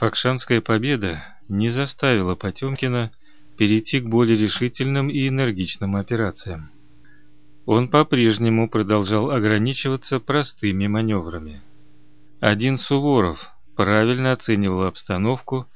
Факшанская победа не заставила Потемкина перейти к более решительным и энергичным операциям. Он по-прежнему продолжал ограничиваться простыми маневрами. Один Суворов правильно оценивал обстановку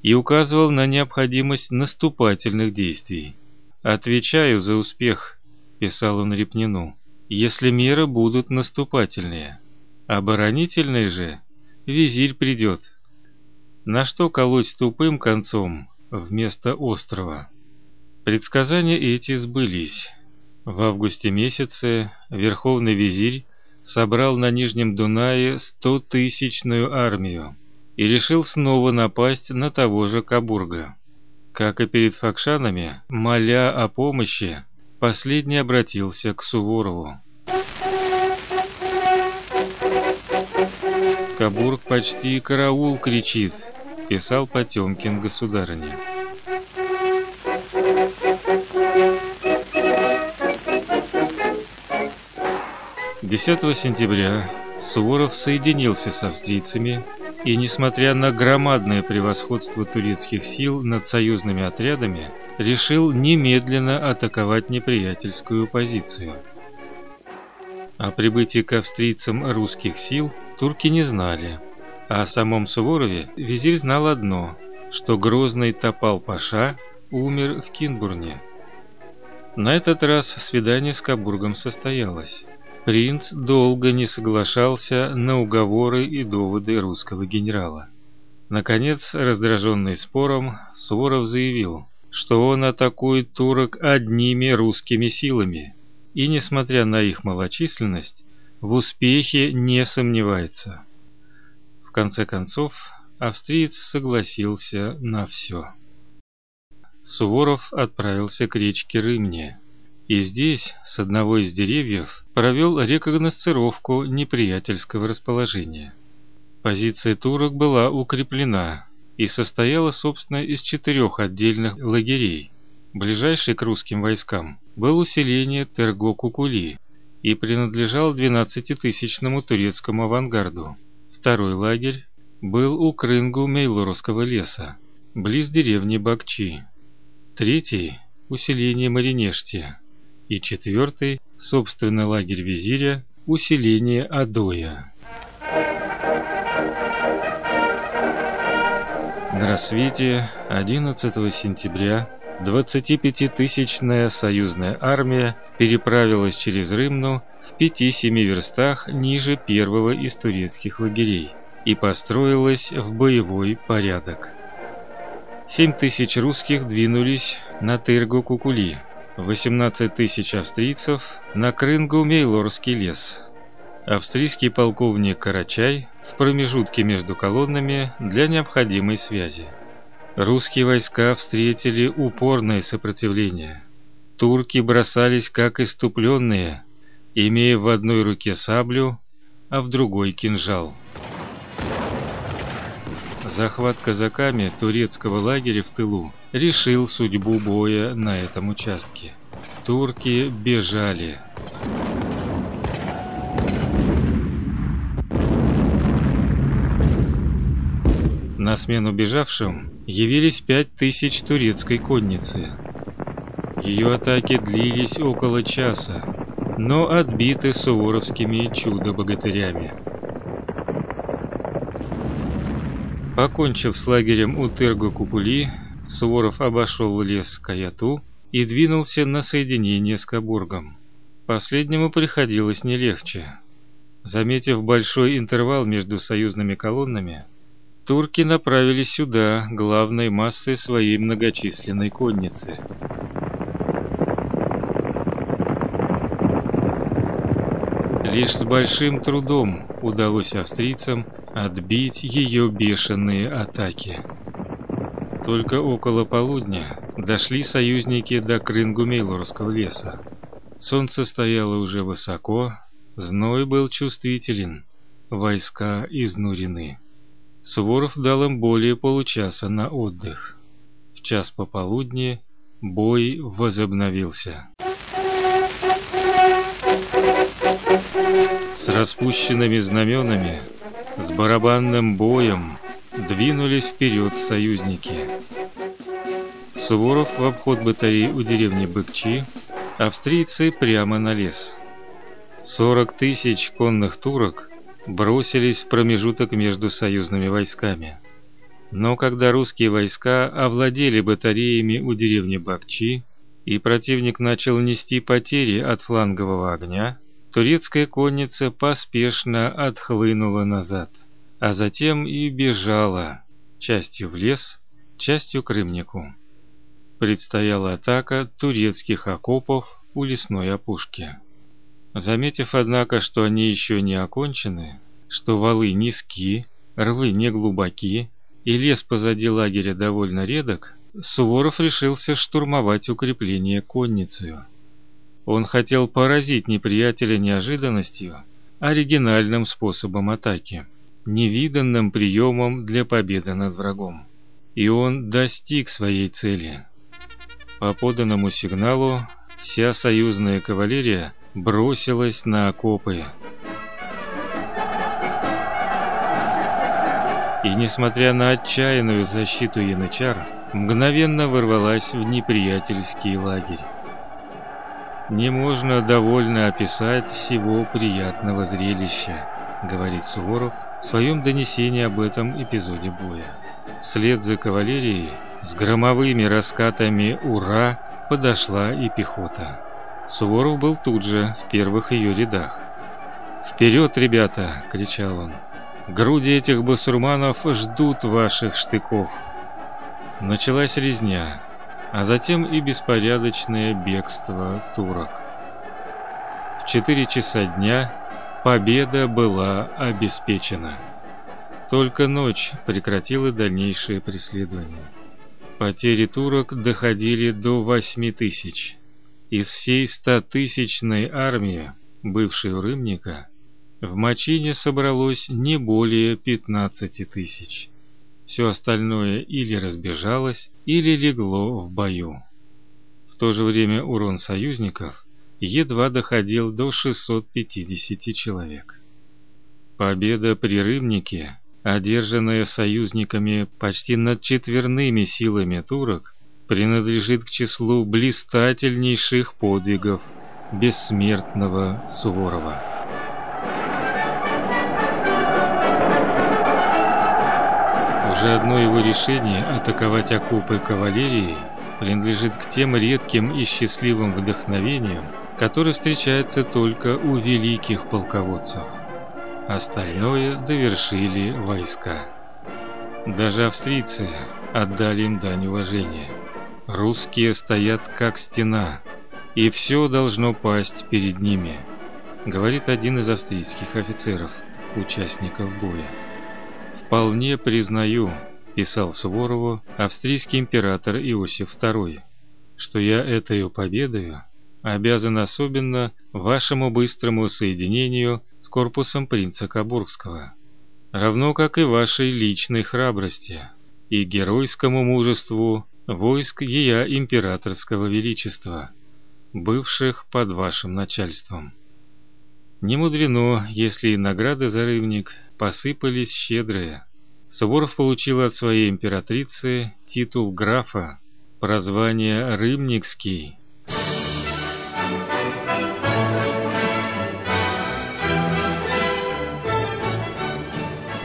и указывал на необходимость наступательных действий. «Отвечаю за успех», – писал он Репнину, – «если меры будут наступательные. Оборонительные же визирь придет. На что колоть тупым концом вместо острова?» Предсказания эти сбылись. В августе месяце верховный визирь собрал на Нижнем Дунае стотысячную армию и решил снова напасть на того же Кабурга. Как и перед факшанами, моля о помощи, последний обратился к Суворову. Кабург почти караул кричит, писал Потемкин государыне. 10 сентября Суворов соединился с австрийцами и, несмотря на громадное превосходство турецких сил над союзными отрядами, решил немедленно атаковать неприятельскую позицию. О прибытии к австрийцам русских сил турки не знали, о самом Суворове визирь знал одно, что грозный Топал-Паша умер в Кинбурне. На этот раз свидание с Кабургом состоялось. Принц долго не соглашался на уговоры и доводы русского генерала. Наконец, раздраженный спором, Суворов заявил, что он атакует турок одними русскими силами и, несмотря на их малочисленность, в успехе не сомневается. В конце концов, австриец согласился на все. Суворов отправился к речке Рымне и здесь, с одного из деревьев, провел рекогносцировку неприятельского расположения. Позиция турок была укреплена и состояла, собственно, из четырех отдельных лагерей. Ближайший к русским войскам был усиление Терго-Кукули и принадлежал 12-тысячному турецкому авангарду. Второй лагерь был у Крынгу Мейлоровского леса, близ деревни Бакчи. Третий усиление Маринешти и четвертый, собственный лагерь визиря, усиление Адоя. На рассвете 11 сентября 25-тысячная союзная армия переправилась через Рымну в 5-7 верстах ниже первого из турецких лагерей и построилась в боевой порядок. 7 тысяч русских двинулись на Тыргу-Кукули, 18 тысяч австрийцев на Крынгу Мейлорский лес. Австрийский полковник Карачай в промежутке между колоннами для необходимой связи. Русские войска встретили упорное сопротивление. Турки бросались как иступленные, имея в одной руке саблю, а в другой кинжал. Захват казаками турецкого лагеря в тылу решил судьбу боя на этом участке. Турки бежали. На смену бежавшим явились пять тысяч турецкой конницы. Ее атаки длились около часа, но отбиты суворовскими чудо-богатырями. Покончив с лагерем у Тырго-Купули, Суворов обошел лес Каяту и двинулся на соединение с Кабургом. Последнему приходилось не легче. Заметив большой интервал между союзными колоннами, турки направили сюда главной массой своей многочисленной конницы. Лишь с большим трудом удалось австрийцам отбить ее бешеные атаки. Только около полудня дошли союзники до Крынгу-Мейлорского леса. Солнце стояло уже высоко, зной был чувствителен, войска изнурены. Суворов дал им более получаса на отдых. В час пополудни бой возобновился. С распущенными знаменами, с барабанным боем двинулись вперед союзники. Суворов в обход батареи у деревни Быкчи, австрийцы прямо на лес. 40 тысяч конных турок бросились в промежуток между союзными войсками. Но когда русские войска овладели батареями у деревни Бакчи, и противник начал нести потери от флангового огня, турецкая конница поспешно отхлынула назад, а затем и бежала, частью в лес, частью к Рымнику. Предстояла атака турецких окопов у лесной опушки. Заметив, однако, что они еще не окончены, что валы низки, рвы не глубоки, и лес позади лагеря довольно редок, Суворов решился штурмовать укрепление конницей. Он хотел поразить неприятеля неожиданностью, оригинальным способом атаки, невиданным приемом для победы над врагом. И он достиг своей цели. По поданному сигналу вся союзная кавалерия бросилась на окопы. И несмотря на отчаянную защиту янычар, мгновенно ворвалась в неприятельский лагерь. Не можно довольно описать всего приятного зрелища, говорит Суворов в своем донесении об этом эпизоде боя. Вслед за кавалерией с громовыми раскатами ура подошла и пехота. Суворов был тут же, в первых ее рядах. «Вперед, ребята!» — кричал он. «Груди этих басурманов ждут ваших штыков!» Началась резня, а затем и беспорядочное бегство турок. В четыре часа дня победа была обеспечена. Только ночь прекратила дальнейшее преследование. Потери турок доходили до восьми тысяч. Из всей стотысячной армии, бывшей у Рымника, в Мачине собралось не более пятнадцати тысяч. Все остальное или разбежалось, или легло в бою. В то же время урон союзников едва доходил до 650 человек. Победа при Рыбнике, одержанная союзниками почти над четверными силами турок, принадлежит к числу блистательнейших подвигов бессмертного Суворова. Уже одно его решение атаковать окопы кавалерии принадлежит к тем редким и счастливым вдохновениям, которые встречаются только у великих полководцев. Остальное довершили войска. Даже австрийцы отдали им дань уважения. Русские стоят как стена, и все должно пасть перед ними, говорит один из австрийских офицеров, участников боя. «Вполне признаю», – писал Суворову австрийский император Иосиф II, «что я этой победою обязан особенно вашему быстрому соединению с корпусом принца Кабургского, равно как и вашей личной храбрости и геройскому мужеству войск Ея императорского величества, бывших под вашим начальством. Не мудрено, если и награды за рыбник посыпались щедрые. Суворов получил от своей императрицы титул графа, прозвание Рымникский.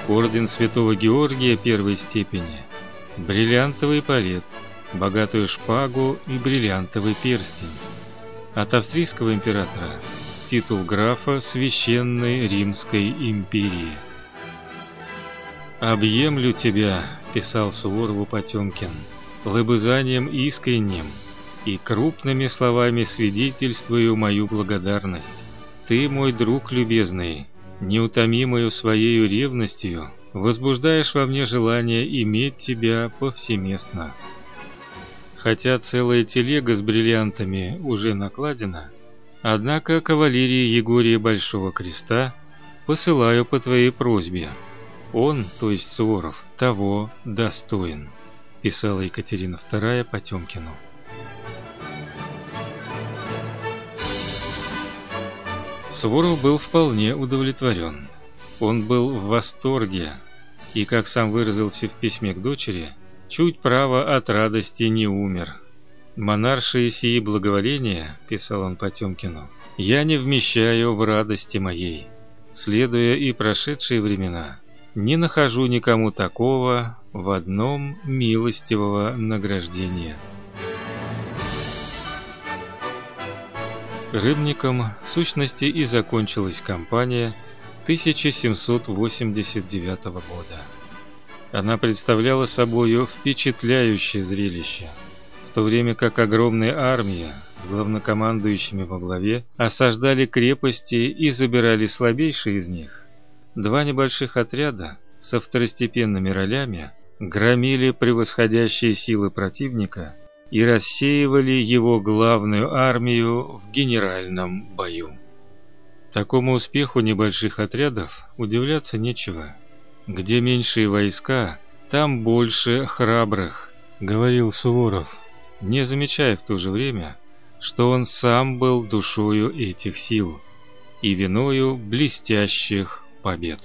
Орден Святого Георгия первой степени, бриллиантовый палет, богатую шпагу и бриллиантовый перстень. От австрийского императора титул графа Священной Римской империи. «Объемлю тебя», — писал Суворову Потемкин, — «лобызанием искренним и крупными словами свидетельствую мою благодарность. Ты, мой друг любезный, неутомимою своей ревностью, возбуждаешь во мне желание иметь тебя повсеместно. Хотя целая телега с бриллиантами уже накладена, однако кавалерии Егория Большого Креста посылаю по твоей просьбе». Он, то есть Суворов, того достоин, писала Екатерина II Потемкину. Суворов был вполне удовлетворен. Он был в восторге. и, как сам выразился в письме к дочери, чуть право от радости не умер. «Монаршие сии благоволения», — писал он Потемкину, — «я не вмещаю в радости моей, следуя и прошедшие времена, не нахожу никому такого в одном милостивого награждения». Рыбником в сущности и закончилась кампания 1789 года. Она представляла собою впечатляющее зрелище, в то время как огромная армия с главнокомандующими во главе осаждали крепости и забирали слабейшие из них. Два небольших отряда со второстепенными ролями громили превосходящие силы противника и рассеивали его главную армию в генеральном бою. Такому успеху небольших отрядов удивляться нечего. Где меньшие войска, там больше храбрых, говорил Суворов, не замечая в то же время, что он сам был душою этих сил и виною блестящих побед.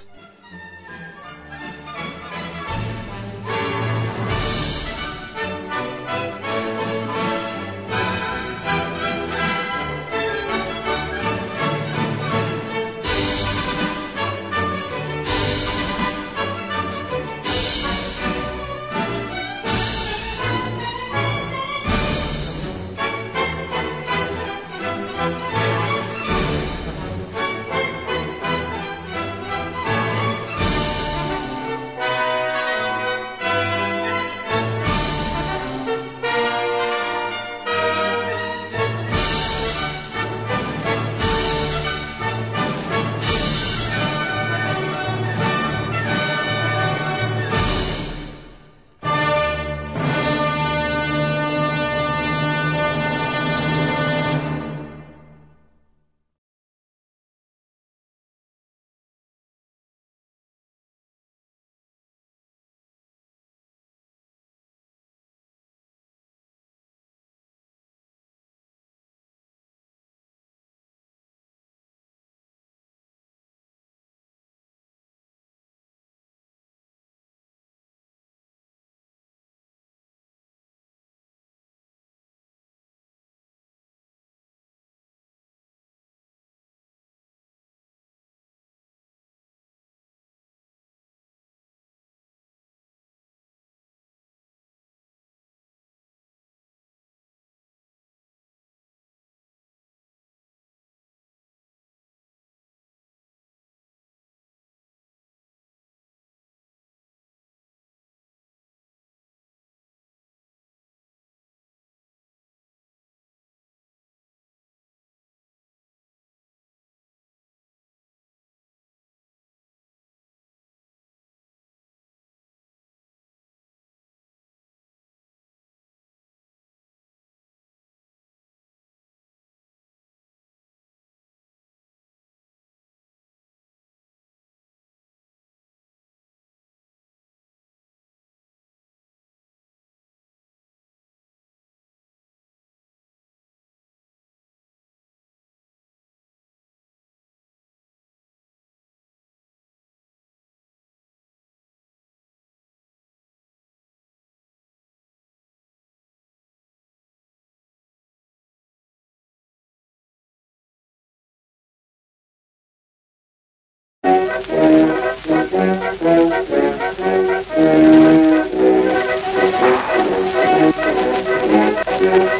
Thank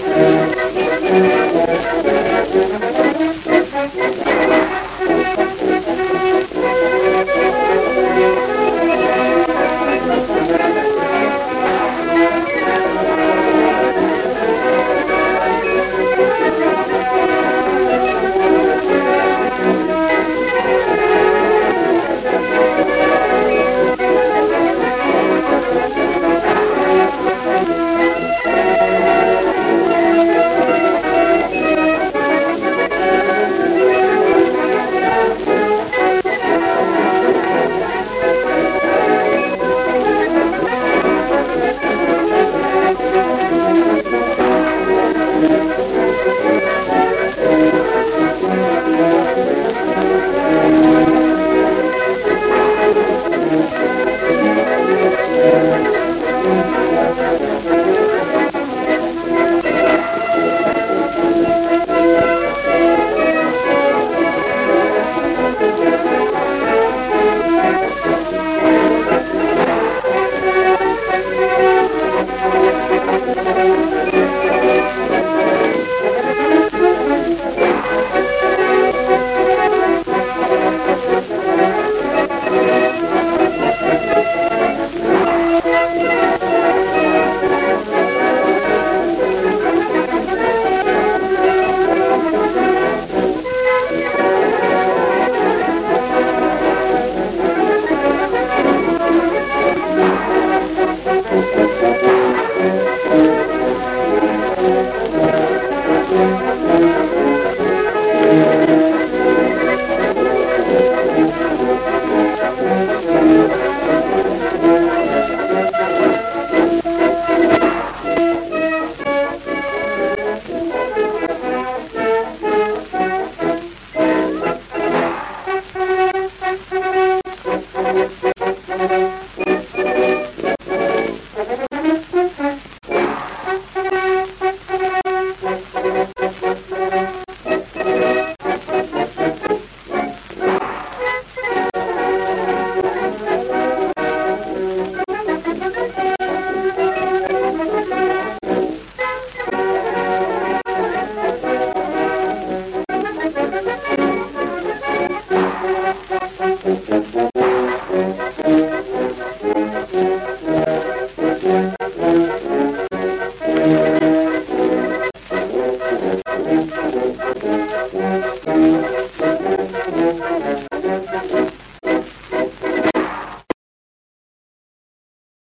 you.